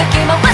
駆け回